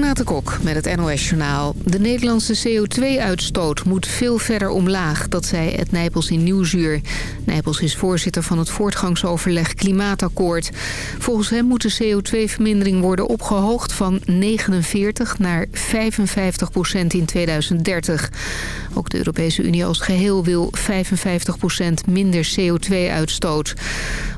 Renate Kok met het NOS Journaal. De Nederlandse CO2-uitstoot moet veel verder omlaag, dat zei Ed Nijpels in Nieuwsuur. Nijpels is voorzitter van het voortgangsoverleg Klimaatakkoord. Volgens hem moet de CO2-vermindering worden opgehoogd van 49 naar 55 procent in 2030. Ook de Europese Unie als geheel wil 55 procent minder CO2-uitstoot.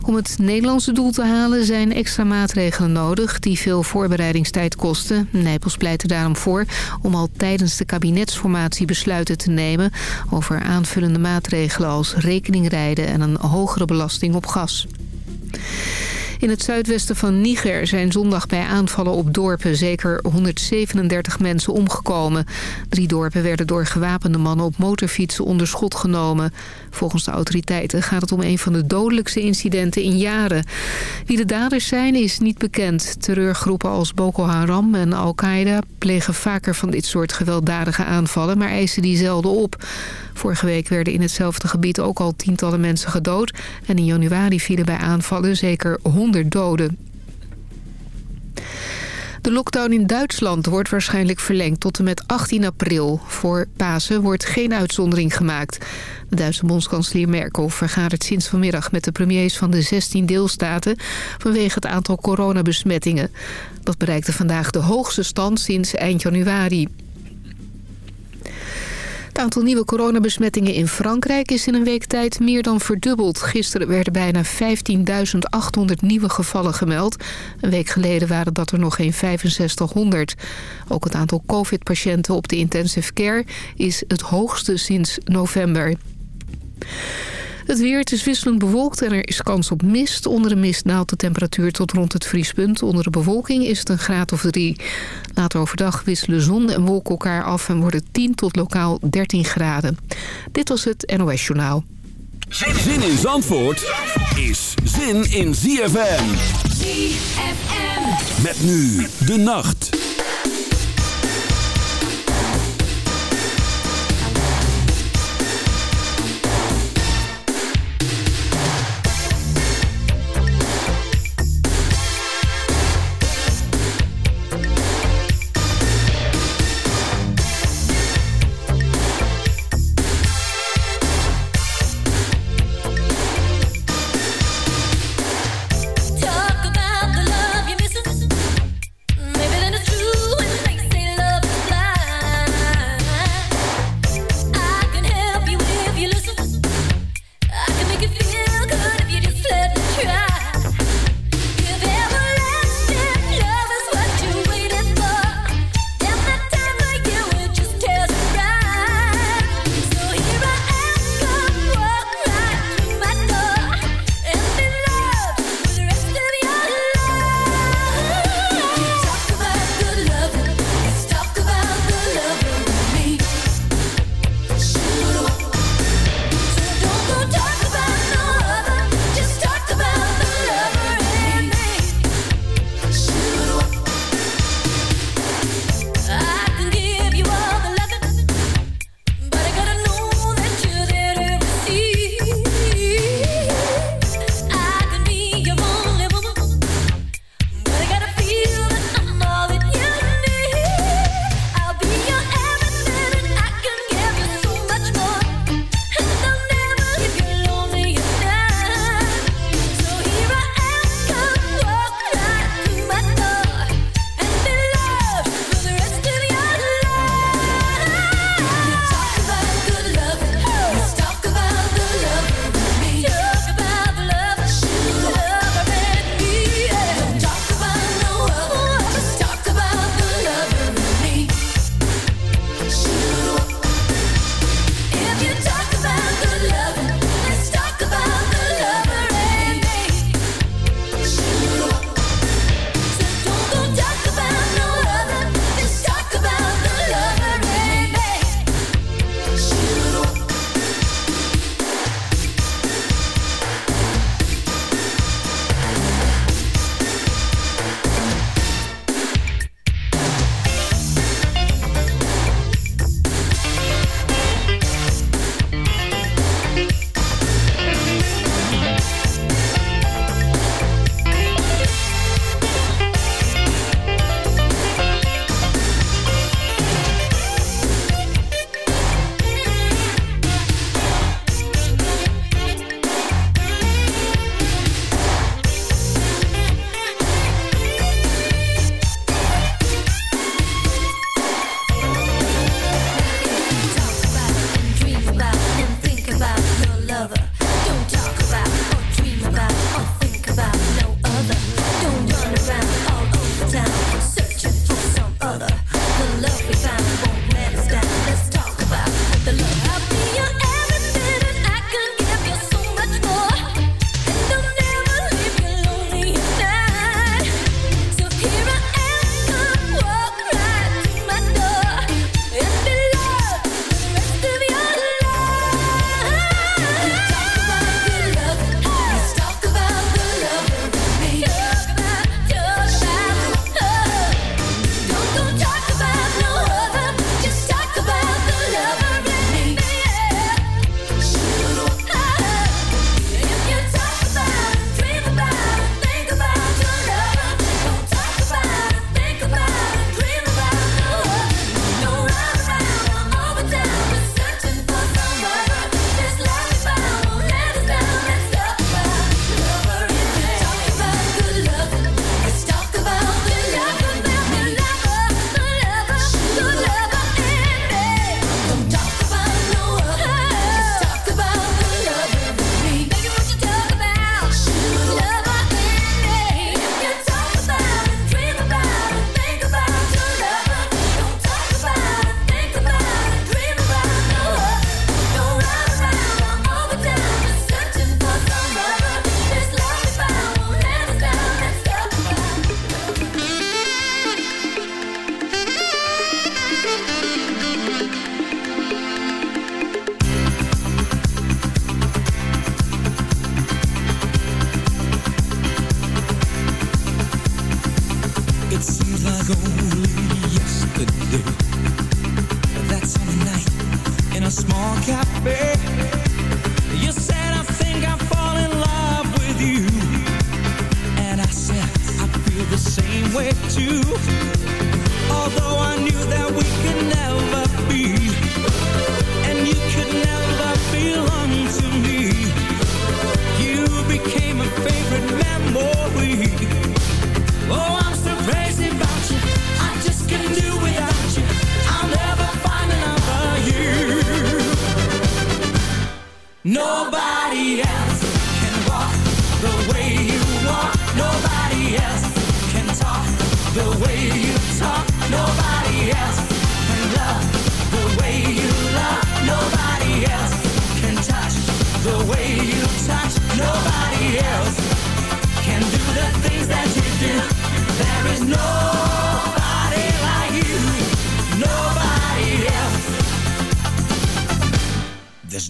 Om het Nederlandse doel te halen zijn extra maatregelen nodig... die veel voorbereidingstijd kosten. Nijpels pleit daarom voor om al tijdens de kabinetsformatie besluiten te nemen... over aanvullende maatregelen als rekeningrijden en een hogere belasting op gas. In het zuidwesten van Niger zijn zondag bij aanvallen op dorpen zeker 137 mensen omgekomen. Drie dorpen werden door gewapende mannen op motorfietsen onder schot genomen. Volgens de autoriteiten gaat het om een van de dodelijkste incidenten in jaren. Wie de daders zijn is niet bekend. Terreurgroepen als Boko Haram en Al-Qaeda plegen vaker van dit soort gewelddadige aanvallen, maar eisen die zelden op. Vorige week werden in hetzelfde gebied ook al tientallen mensen gedood. En in januari vielen bij aanvallen zeker 100 doden. De lockdown in Duitsland wordt waarschijnlijk verlengd tot en met 18 april. Voor Pasen wordt geen uitzondering gemaakt. De Duitse bondskanselier Merkel vergadert sinds vanmiddag met de premiers van de 16 deelstaten vanwege het aantal coronabesmettingen. Dat bereikte vandaag de hoogste stand sinds eind januari. Het aantal nieuwe coronabesmettingen in Frankrijk is in een week tijd meer dan verdubbeld. Gisteren werden bijna 15.800 nieuwe gevallen gemeld. Een week geleden waren dat er nog geen 6500. Ook het aantal covid-patiënten op de intensive care is het hoogste sinds november. Het weer, het is wisselend bewolkt en er is kans op mist. Onder de mist daalt de temperatuur tot rond het vriespunt. Onder de bewolking is het een graad of drie. Later overdag wisselen zon en wolken elkaar af... en worden 10 tot lokaal 13 graden. Dit was het NOS Journaal. Zin in Zandvoort is zin in ZFM. ZFM. Met nu de nacht.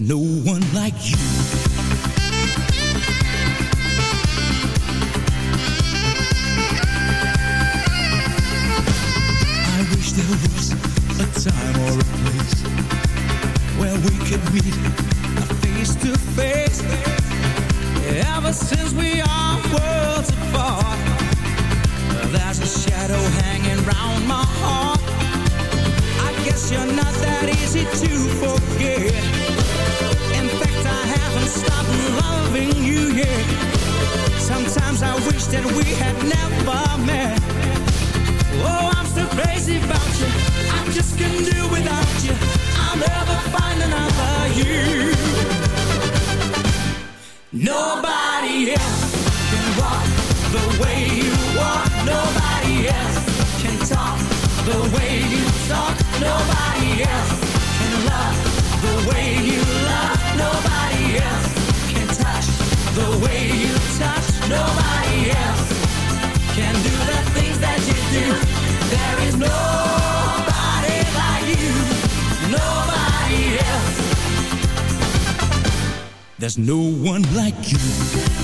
no one like you. That we had never met. Oh, I'm so crazy about you, I just can't do There's nobody like you, nobody else. There's no one like you.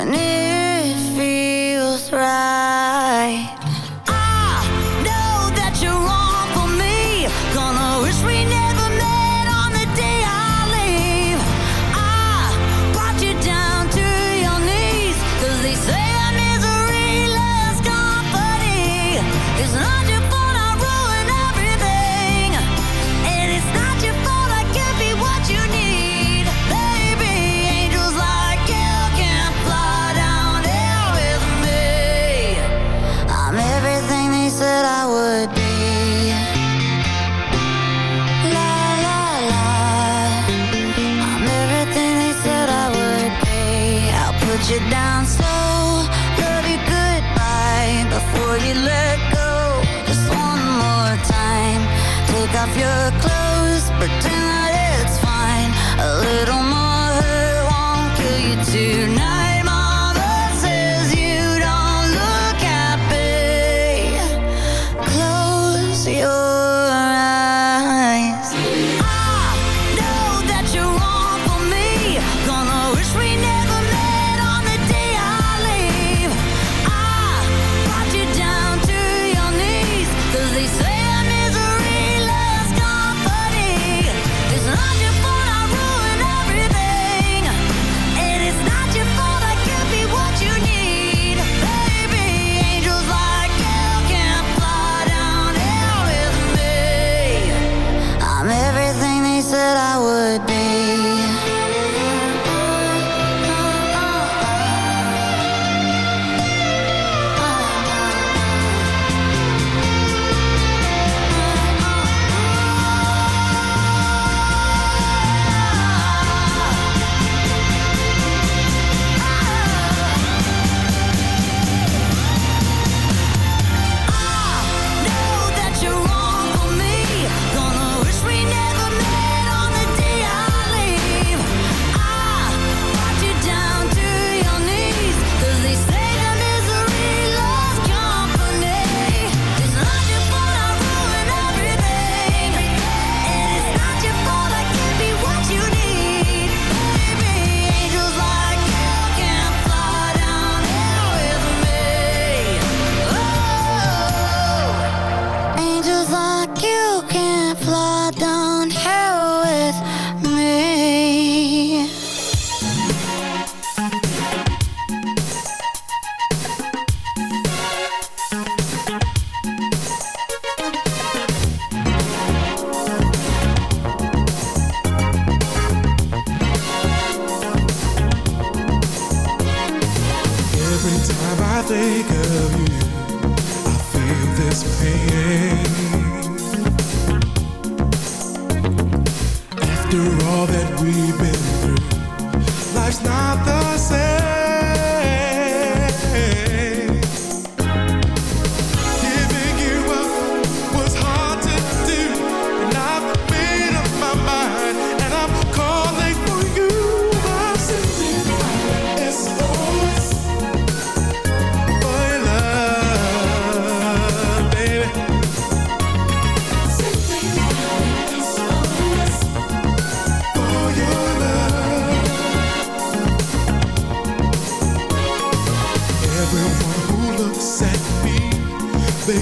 when it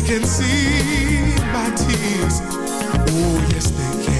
can see my tears. Oh, yes, they can.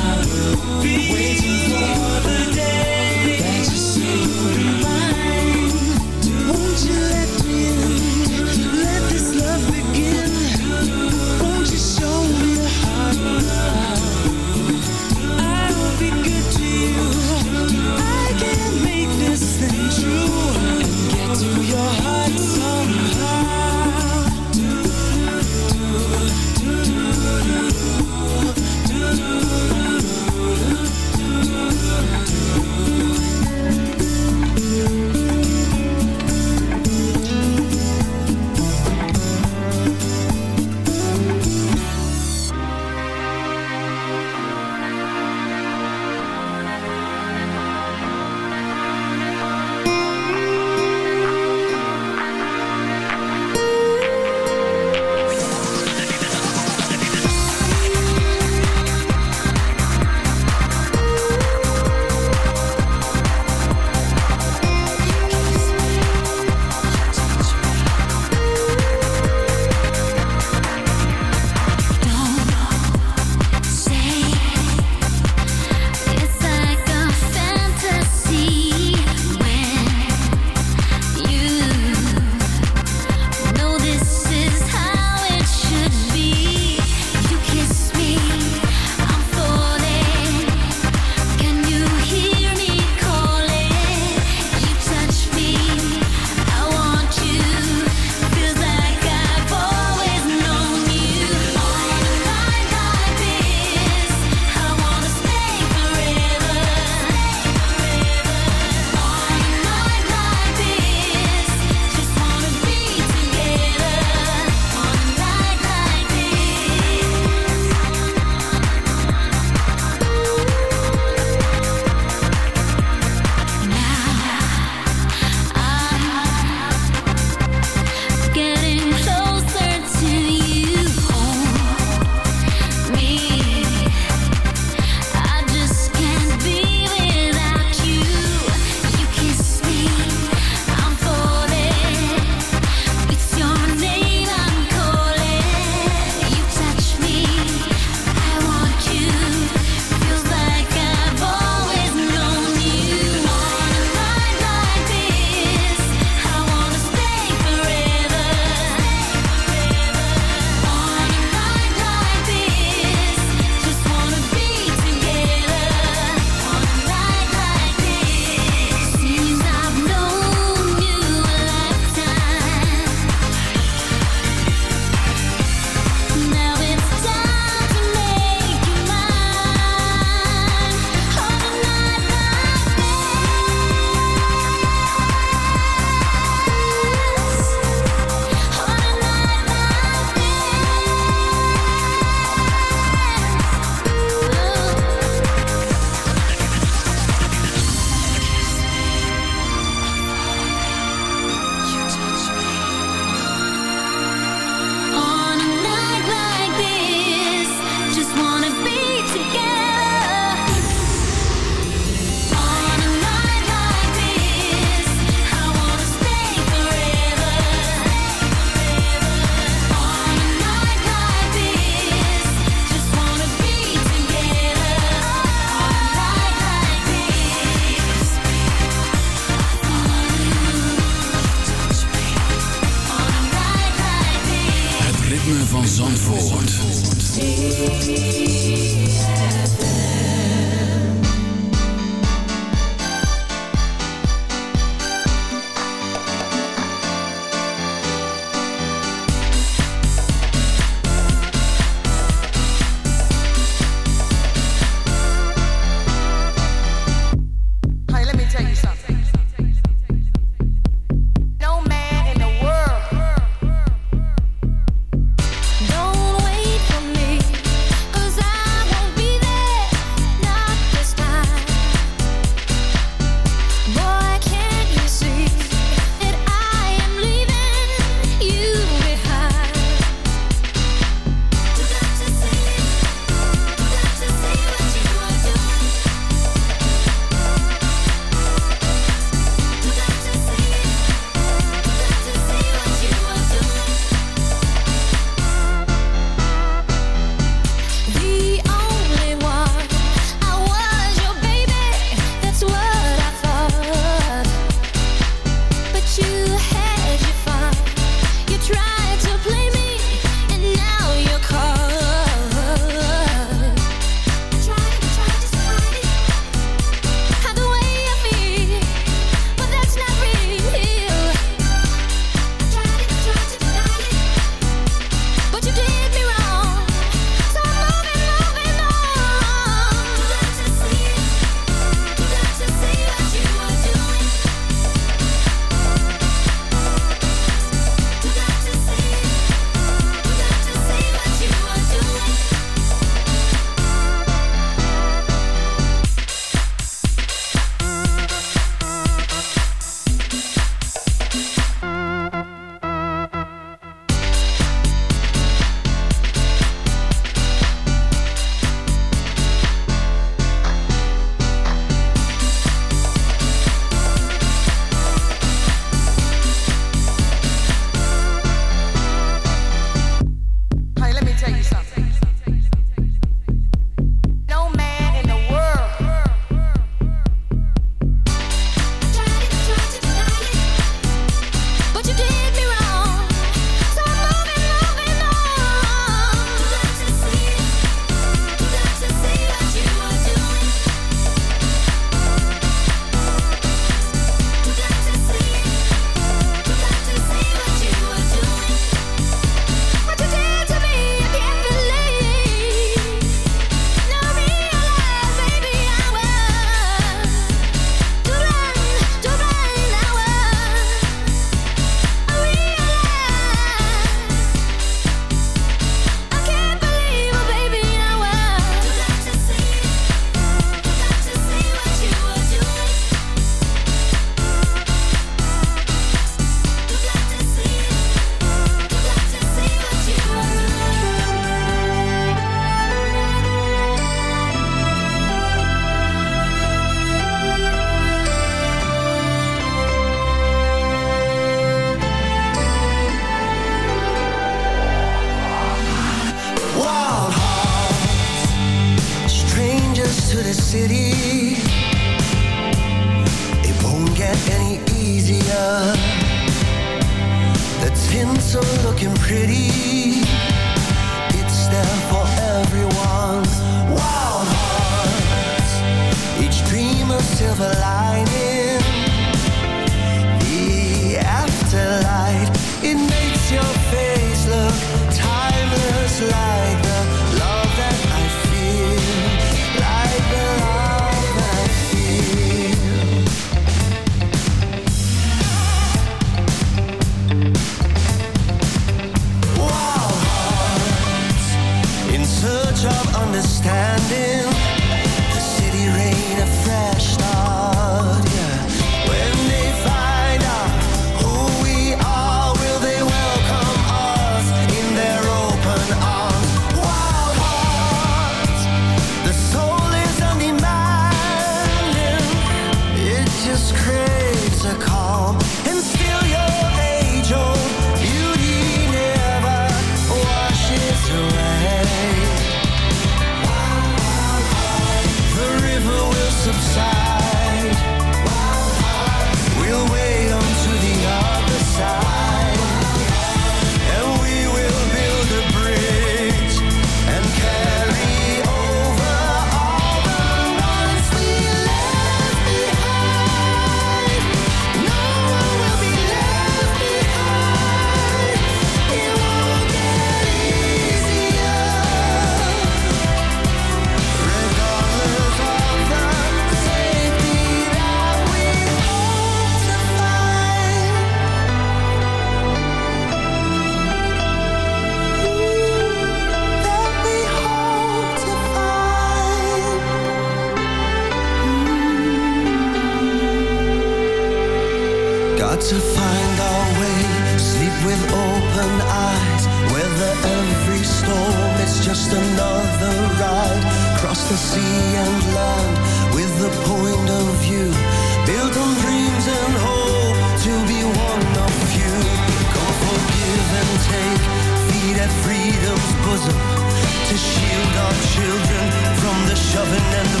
Shoving and the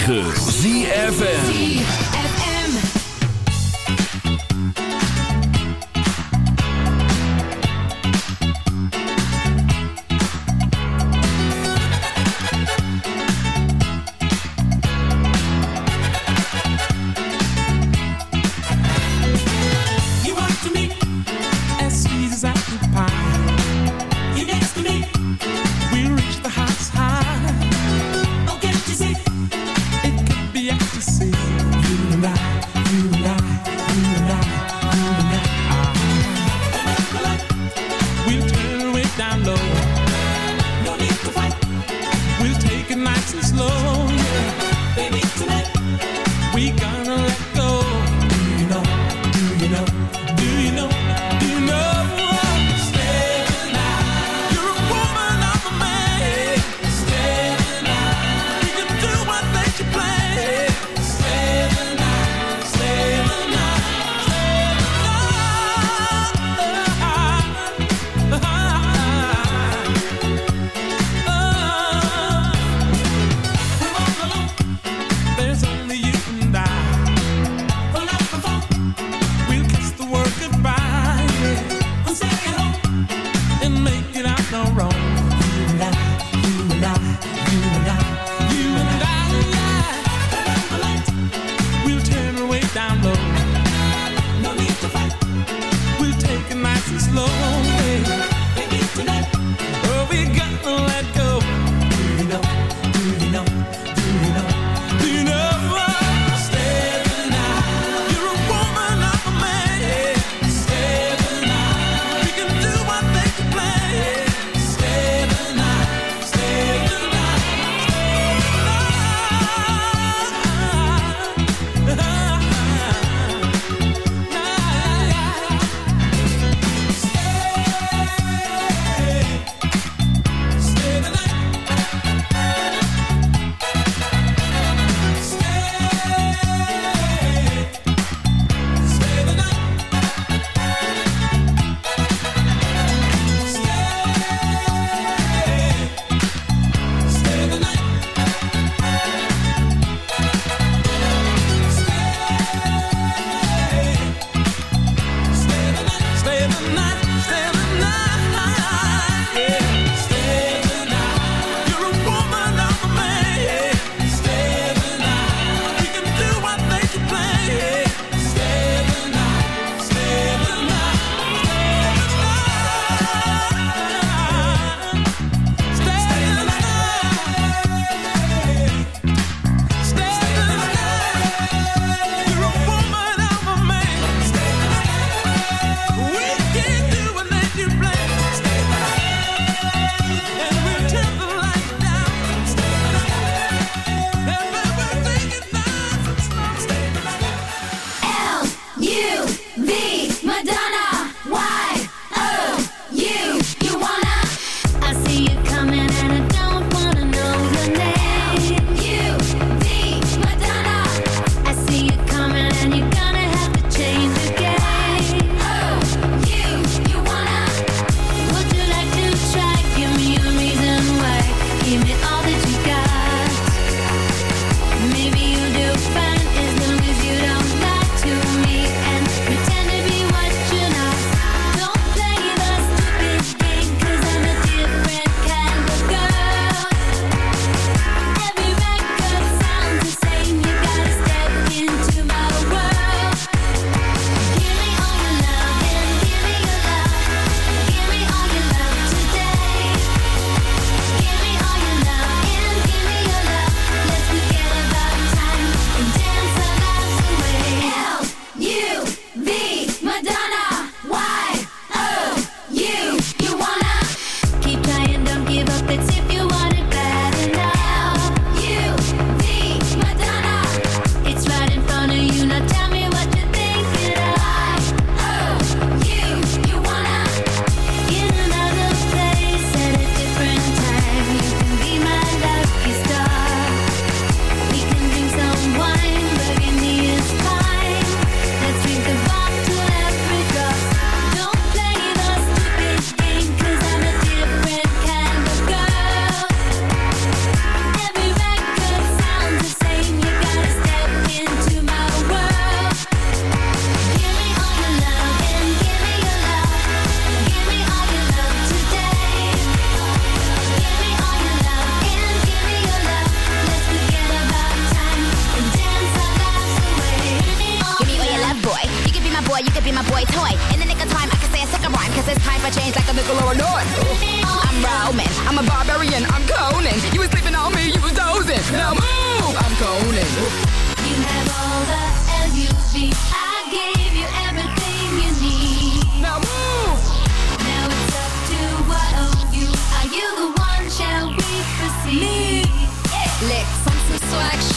9.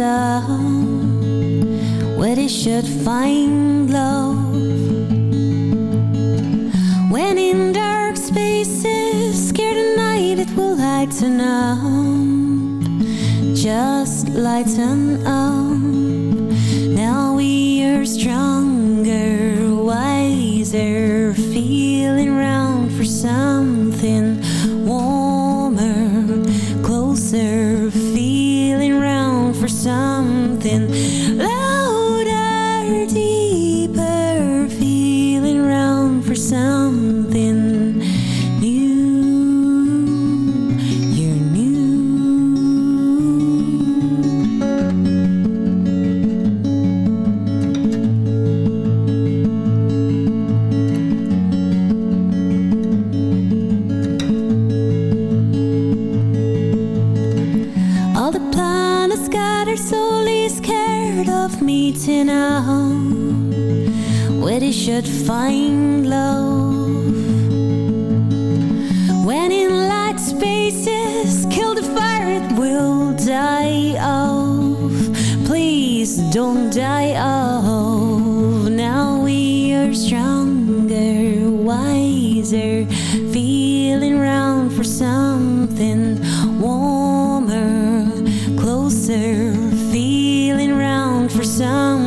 sun. Where they should find feeling round for something warmer, closer, feeling round for something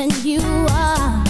person you are.